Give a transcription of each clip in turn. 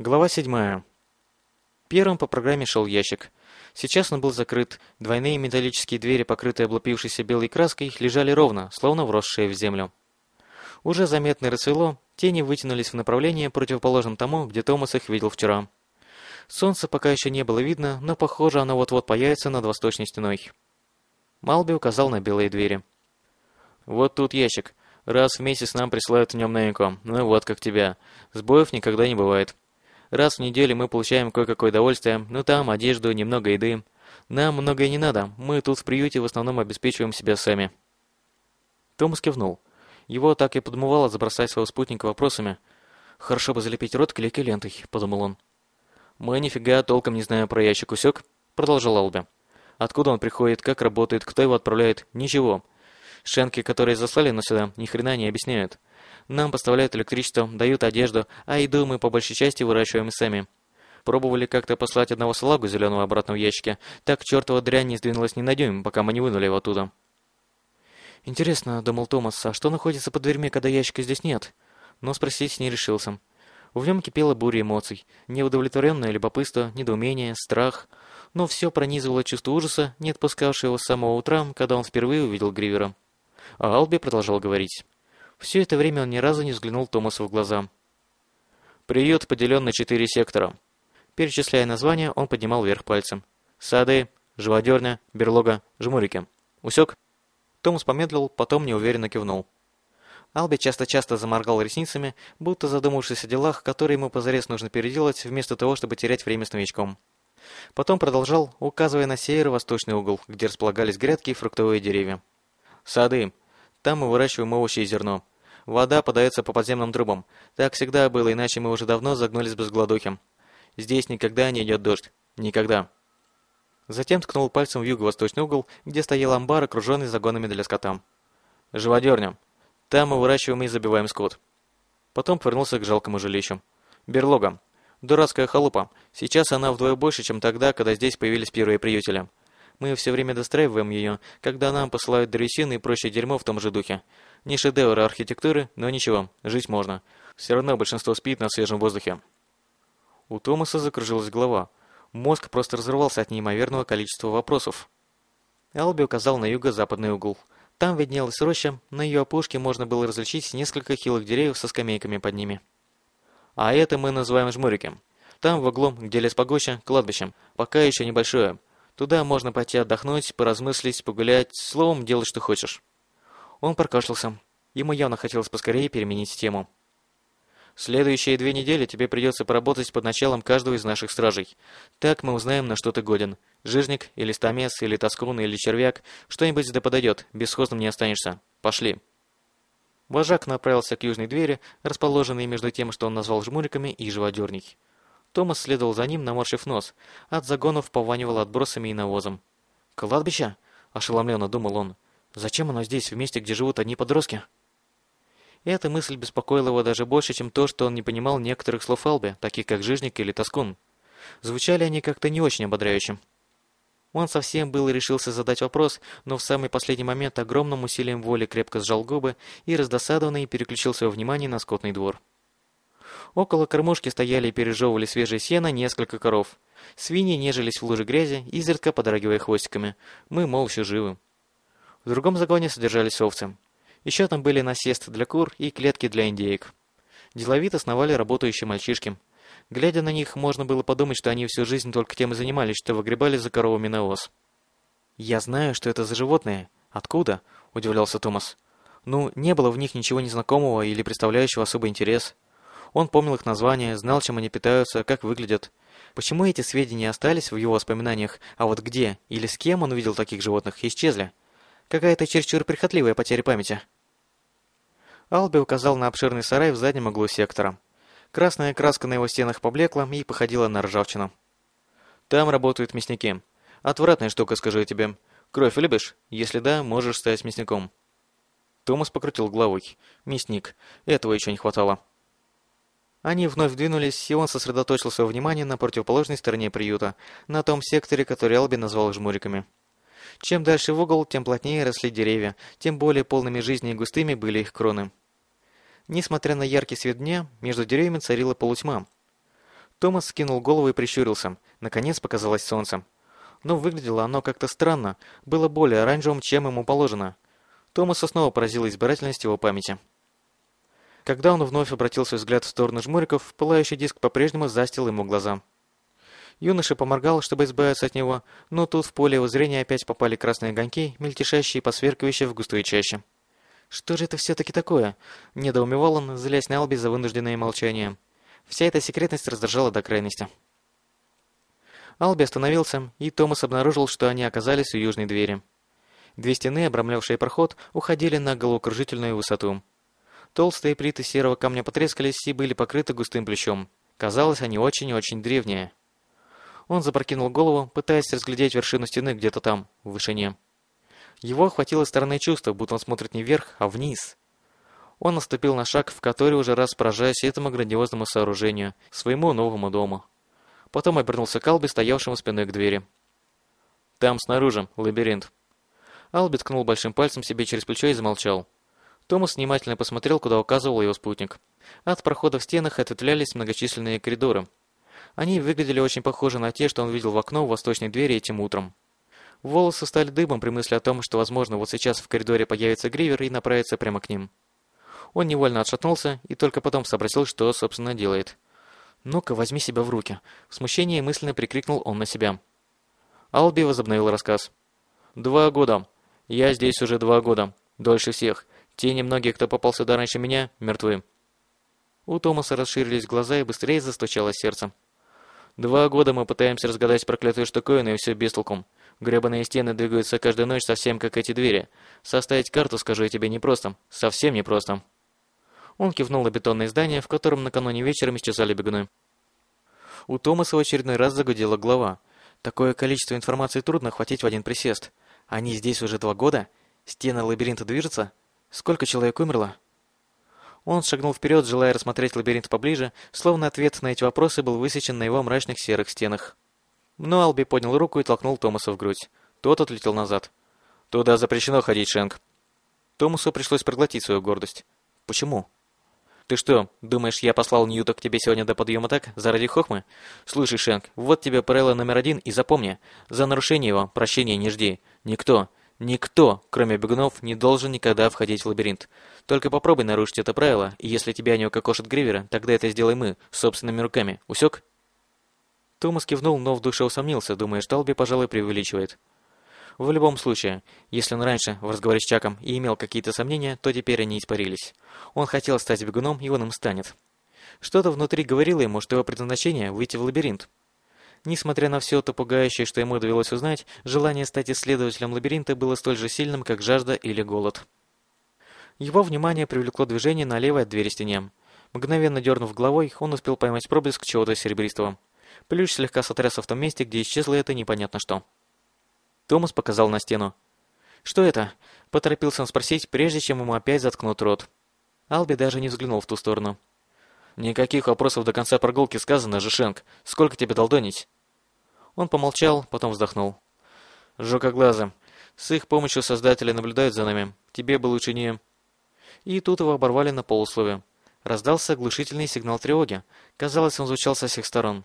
Глава 7. Первым по программе шел ящик. Сейчас он был закрыт. Двойные металлические двери, покрытые облупившейся белой краской, лежали ровно, словно вросшие в землю. Уже заметно рассвело, тени вытянулись в направлении, противоположном тому, где Томас их видел вчера. Солнце пока еще не было видно, но, похоже, оно вот-вот появится над восточной стеной. Малби указал на белые двери. «Вот тут ящик. Раз в месяц нам присылают в нем новинку. Ну вот, как тебя. Сбоев никогда не бывает». Раз в неделю мы получаем кое-какое удовольствие, ну там одежду, немного еды. Нам многое не надо, мы тут в приюте в основном обеспечиваем себя сами». Томас кивнул. Его так и подмывало забросать своего спутника вопросами. «Хорошо бы залепить рот клейкой лентой», — подумал он. «Мы нифига толком не знаем про ящик усек», — продолжал Алби. «Откуда он приходит, как работает, кто его отправляет? Ничего. Шенки, которые заслали нас сюда, ни хрена не объясняют. Нам поставляют электричество, дают одежду, а еду мы по большей части выращиваем сами. Пробовали как-то послать одного салагу зеленого обратно в ящике, так чертова дрянь не сдвинулась ни на дюйм, пока мы не вынули его оттуда. «Интересно», — думал Томас, — «а что находится под дверьми, когда ящика здесь нет?» Но спросить не решился. В нем кипела буря эмоций. Неудовлетворенное любопытство, недоумение, страх. Но все пронизывало чувство ужаса, не отпускавшего его с самого утра, когда он впервые увидел Гривера. А Алби продолжал говорить. Все это время он ни разу не взглянул Томасу в глаза. «Приют поделен на четыре сектора». Перечисляя названия, он поднимал вверх пальцем. «Сады, живодерня, берлога, жмурики». «Усек?» Томас помедлил, потом неуверенно кивнул. Алби часто-часто заморгал ресницами, будто задумавшись о делах, которые ему позарез нужно переделать, вместо того, чтобы терять время с новичком. Потом продолжал, указывая на северо-восточный угол, где располагались грядки и фруктовые деревья. «Сады. Там мы выращиваем овощи и зерно. Вода подается по подземным трубам. Так всегда было, иначе мы уже давно загнулись бы с голодухи. Здесь никогда не идет дождь. Никогда. Затем ткнул пальцем в юго-восточный угол, где стоял амбар, окруженный загонами для скота. Живодерня. Там мы выращиваем и забиваем скот. Потом повернулся к жалкому жилищу. Берлога. Дурацкая халупа. Сейчас она вдвое больше, чем тогда, когда здесь появились первые приютели. Мы все время достраиваем ее, когда нам посылают древесины и прочее дерьмо в том же духе. Не шедевр архитектуры, но ничего, жить можно. Все равно большинство спит на свежем воздухе. У Томаса закружилась голова. Мозг просто разрывался от неимоверного количества вопросов. Алби указал на юго-западный угол. Там виднелась роща, на ее опушке можно было различить несколько хилых деревьев со скамейками под ними. А это мы называем жмурики. Там в углу, где лес погоще, кладбищем. Пока еще небольшое. Туда можно пойти отдохнуть, поразмыслить, погулять, словом, делать что хочешь. Он прокашлялся. Ему явно хотелось поскорее переменить тему. Следующие две недели тебе придется поработать под началом каждого из наших стражей. Так мы узнаем, на что ты годен. Жижник, или стамес, или тоскун, или червяк. Что-нибудь да подойдет, бесхозным не останешься. Пошли. Вожак направился к южной двери, расположенной между тем, что он назвал жмуриками, и живодерней. Томас следовал за ним, наморщив нос. От загонов пованивало отбросами и навозом. «Кладбище?» – ошеломленно думал он. Зачем оно здесь, в месте, где живут одни подростки? эта мысль беспокоила его даже больше, чем то, что он не понимал некоторых слов Алби, таких как «жижник» или «тоскун». Звучали они как-то не очень ободряюще. Он совсем был и решился задать вопрос, но в самый последний момент огромным усилием воли крепко сжал губы и раздосадованный переключил свое внимание на скотный двор. Около кормушки стояли и пережевывали свежее сено несколько коров. Свиньи нежились в луже грязи, изредка подрагивая хвостиками. Мы, мол, все живы. В другом загоне содержались овцы. Еще там были насест для кур и клетки для индеек. Деловито сновали работающие мальчишки. Глядя на них, можно было подумать, что они всю жизнь только тем и занимались, что выгребали за коровами навоз. «Я знаю, что это за животные. Откуда?» – удивлялся Томас. «Ну, не было в них ничего незнакомого или представляющего особый интерес. Он помнил их названия, знал, чем они питаются, как выглядят. Почему эти сведения остались в его воспоминаниях, а вот где или с кем он увидел таких животных, исчезли?» Какая-то чересчур прихотливая потеря памяти. Алби указал на обширный сарай в заднем углу сектора. Красная краска на его стенах поблекла и походила на ржавчину. Там работают мясники. Отвратная штука, скажу я тебе. Кровь любишь? Если да, можешь стать мясником. Томас покрутил головой. Мясник. Этого еще не хватало. Они вновь двинулись, и он сосредоточил свое внимание на противоположной стороне приюта, на том секторе, который Алби назвал жмуриками. Чем дальше в угол, тем плотнее росли деревья, тем более полными жизни и густыми были их кроны. Несмотря на яркий свет дня, между деревьями царила полутьма. Томас скинул голову и прищурился. Наконец показалось солнце. Но выглядело оно как-то странно, было более оранжевым, чем ему положено. Томаса снова поразила избирательность его памяти. Когда он вновь обратил свой взгляд в сторону жмуриков, пылающий диск по-прежнему застил ему глаза. Юноша поморгал, чтобы избавиться от него, но тут в поле его зрения опять попали красные огоньки, мельтешащие и посверкивающие в густой чаще. «Что же это все-таки такое?» – недоумевал он, злясь на Алби за вынужденное молчание. Вся эта секретность раздражала до крайности. Алби остановился, и Томас обнаружил, что они оказались у южной двери. Две стены, обрамлявшие проход, уходили на головокружительную высоту. Толстые плиты серого камня потрескались и были покрыты густым плющом. Казалось, они очень-очень древние. Он запрокинул голову, пытаясь разглядеть вершину стены где-то там, в вышине. Его охватило странное чувство, будто он смотрит не вверх, а вниз. Он наступил на шаг, в который уже раз поражаясь этому грандиозному сооружению, своему новому дому. Потом обернулся к Алби, стоявшему спиной к двери. «Там, снаружи, лабиринт». Алби ткнул большим пальцем себе через плечо и замолчал. Томас внимательно посмотрел, куда указывал его спутник. От прохода в стенах ответвлялись многочисленные коридоры. Они выглядели очень похожи на те, что он видел в окно в восточной двери этим утром. Волосы стали дыбом при мысли о том, что, возможно, вот сейчас в коридоре появится Гривер и направится прямо к ним. Он невольно отшатнулся и только потом сообразил, что, собственно, делает. «Ну-ка, возьми себя в руки!» В смущении мысленно прикрикнул он на себя. Алби возобновил рассказ. «Два года. Я здесь уже два года. Дольше всех. Те немногие, кто попал сюда раньше меня, мертвы». У Томаса расширились глаза и быстрее застучало сердце. «Два года мы пытаемся разгадать проклятую штуковину, и все без толком. Гребаные стены двигаются каждую ночь совсем как эти двери. Составить карту, скажу я тебе, непросто. Совсем непросто». Он кивнул на бетонное здание, в котором накануне вечером исчезали бегуны. У Томаса в очередной раз загудела голова. Такое количество информации трудно хватить в один присест. Они здесь уже два года? Стены лабиринта движутся? Сколько человек умерло? Он шагнул вперед, желая рассмотреть лабиринт поближе, словно ответ на эти вопросы был высечен на его мрачных серых стенах. Но Алби поднял руку и толкнул Томаса в грудь. Тот отлетел назад. «Туда запрещено ходить, Шенк». Томасу пришлось проглотить свою гордость. «Почему?» «Ты что, думаешь, я послал Ньюта к тебе сегодня до подъема так, заради хохмы? Слушай, Шенк, вот тебе правило номер один, и запомни, за нарушение его прощения не жди. Никто, никто, кроме бегунов, не должен никогда входить в лабиринт. Только попробуй нарушить это правило, и если тебя не укокошит Гривера, тогда это сделай мы, собственными руками. Усек?» Томас кивнул, но в душе усомнился, думая, что Алби, пожалуй, преувеличивает. В любом случае, если он раньше в разговоре с Чаком и имел какие-то сомнения, то теперь они испарились. Он хотел стать бегуном, и он им станет. Что-то внутри говорило ему, что его предназначение – выйти в лабиринт. Несмотря на все то пугающее, что ему довелось узнать, желание стать исследователем лабиринта было столь же сильным, как жажда или голод. Его внимание привлекло движение на левой от двери стене. Мгновенно дернув головой, он успел поймать проблеск чего-то серебристого. Плющ слегка сотрясся в том месте, где исчезло это непонятно что. Томас показал на стену. «Что это?» – поторопился он спросить, прежде чем ему опять заткнут рот. Алби даже не взглянул в ту сторону. «Никаких вопросов до конца прогулки сказано, Жишенк. Сколько тебе долдонить?» Он помолчал, потом вздохнул. «Жукоглазы. С их помощью создатели наблюдают за нами. Тебе бы лучше не...» И тут его оборвали на полусловие. Раздался оглушительный сигнал тревоги. Казалось, он звучал со всех сторон.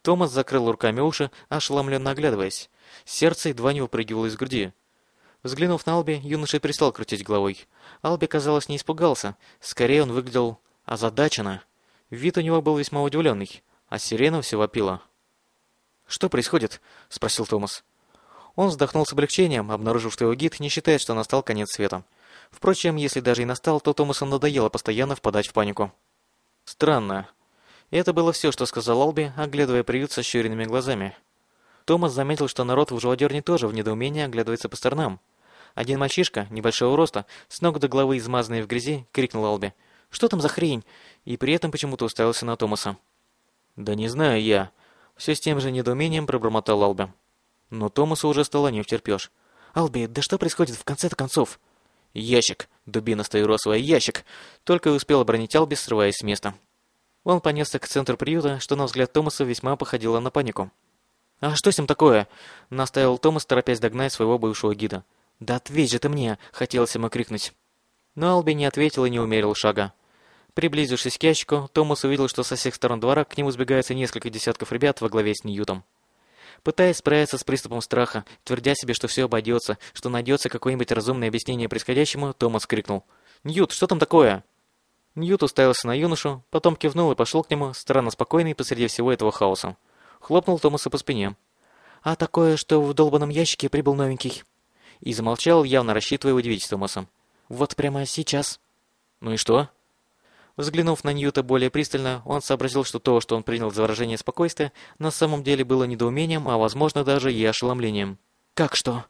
Томас закрыл руками уши, ошеломленно оглядываясь. Сердце едва не выпрыгивало из груди. Взглянув на Алби, юноша перестал крутить головой. Алби, казалось, не испугался. Скорее он выглядел озадаченно. Вид у него был весьма удивленный, а сирена все вопила. «Что происходит?» – спросил Томас. Он вздохнул с облегчением, обнаружив, что его гид не считает, что настал конец света. Впрочем, если даже и настал, то Томасу надоело постоянно впадать в панику. «Странно», это было все, что сказал Алби, оглядывая приют со щуренными глазами. Томас заметил, что народ в живодерне тоже в недоумении оглядывается по сторонам. Один мальчишка, небольшого роста, с ног до головы измазанный в грязи, крикнул Алби. «Что там за хрень?» И при этом почему-то уставился на Томаса. «Да не знаю я». Все с тем же недоумением пробормотал Алби. Но Томасу уже стало не втерпешь. «Алби, да что происходит в конце-то концов?» «Ящик! Дубина стоиросовая, ящик!» Только и успел оборонить Алби, срываясь с места. Он понесся к центру приюта, что на взгляд Томаса весьма походило на панику. «А что с ним такое?» — наставил Томас, торопясь догнать своего бывшего гида. «Да ответь же ты мне!» — хотелось ему крикнуть. Но Алби не ответил и не умерил шага. Приблизившись к ящику, Томас увидел, что со всех сторон двора к нему сбегаются несколько десятков ребят во главе с Ньютом. Пытаясь справиться с приступом страха, твердя себе, что все обойдется, что найдется какое-нибудь разумное объяснение происходящему, Томас крикнул. «Ньют, что там такое?» Ньют уставился на юношу, потом кивнул и пошел к нему, странно спокойный посреди всего этого хаоса. Хлопнул Томаса по спине. «А такое, что в долбанном ящике прибыл новенький». И замолчал, явно рассчитывая удивить Томаса. «Вот прямо сейчас». «Ну и что?» Взглянув на Ньюта более пристально, он сообразил, что то, что он принял за выражение спокойствия, на самом деле было недоумением, а возможно даже и ошеломлением. «Как что?»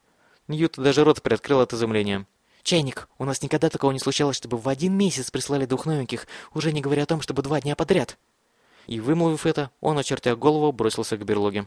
Ньют даже рот приоткрыл от изумления. «Чайник, у нас никогда такого не случалось, чтобы в один месяц прислали двух новеньких, уже не говоря о том, чтобы два дня подряд». И вымолвив это, он, очертя голову, бросился к берлоге.